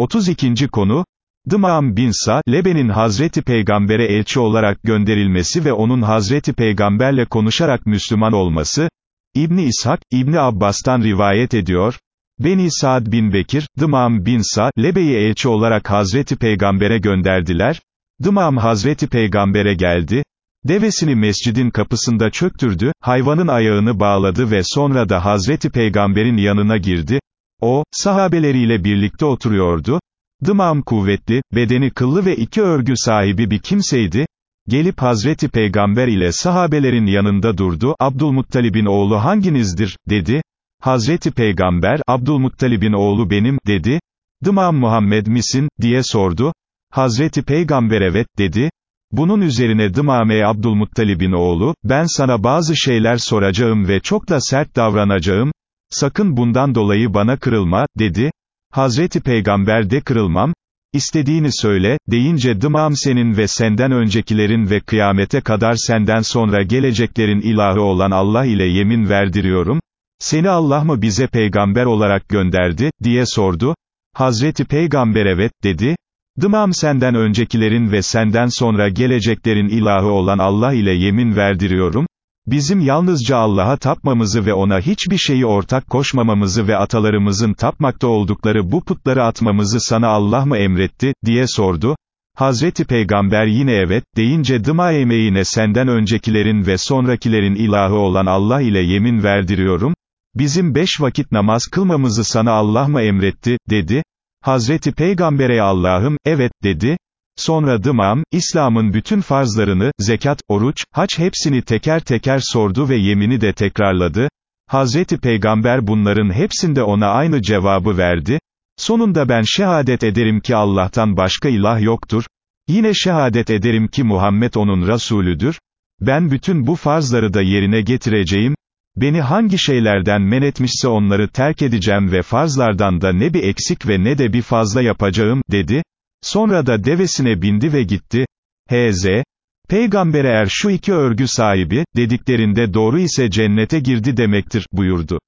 32. konu, Dımam bin Sa, Lebe'nin Hazreti Peygamber'e elçi olarak gönderilmesi ve onun Hazreti Peygamberle konuşarak Müslüman olması, İbni İshak, İbni Abbas'tan rivayet ediyor, Beni Saad bin Bekir, Dımam bin Sa, Lebe'yi elçi olarak Hazreti Peygamber'e gönderdiler, Dımam Hazreti Peygamber'e geldi, devesini mescidin kapısında çöktürdü, hayvanın ayağını bağladı ve sonra da Hazreti Peygamber'in yanına girdi, o, sahabeleriyle birlikte oturuyordu, Dımam kuvvetli, bedeni kıllı ve iki örgü sahibi bir kimseydi, gelip Hazreti Peygamber ile sahabelerin yanında durdu, Abdülmuttalib'in oğlu hanginizdir, dedi, Hazreti Peygamber, Abdülmuttalib'in oğlu benim, dedi, Dımam Muhammed misin, diye sordu, Hazreti Peygamber evet, dedi, bunun üzerine Dımame Abdülmuttalib'in oğlu, ben sana bazı şeyler soracağım ve çok da sert davranacağım, sakın bundan dolayı bana kırılma, dedi, Hazreti Peygamber de kırılmam, istediğini söyle, deyince dımam senin ve senden öncekilerin ve kıyamete kadar senden sonra geleceklerin ilahı olan Allah ile yemin verdiriyorum, seni Allah mı bize peygamber olarak gönderdi, diye sordu, Hazreti Peygamber evet, dedi, Dımam senden öncekilerin ve senden sonra geleceklerin ilahı olan Allah ile yemin verdiriyorum, Bizim yalnızca Allah'a tapmamızı ve ona hiçbir şeyi ortak koşmamamızı ve atalarımızın tapmakta oldukları bu putları atmamızı sana Allah mı emretti, diye sordu. Hazreti Peygamber yine evet, deyince dıma emeğine senden öncekilerin ve sonrakilerin ilahı olan Allah ile yemin verdiriyorum, bizim beş vakit namaz kılmamızı sana Allah mı emretti, dedi. Hazreti Peygamber'e Allah'ım, evet, dedi. Sonra Dımam, İslam'ın bütün farzlarını, zekat, oruç, haç hepsini teker teker sordu ve yemini de tekrarladı. Hazreti Peygamber bunların hepsinde ona aynı cevabı verdi. Sonunda ben şehadet ederim ki Allah'tan başka ilah yoktur. Yine şehadet ederim ki Muhammed onun Resulüdür. Ben bütün bu farzları da yerine getireceğim. Beni hangi şeylerden men etmişse onları terk edeceğim ve farzlardan da ne bir eksik ve ne de bir fazla yapacağım, dedi. Sonra da devesine bindi ve gitti. H.Z. Peygamber eğer şu iki örgü sahibi, dediklerinde doğru ise cennete girdi demektir, buyurdu.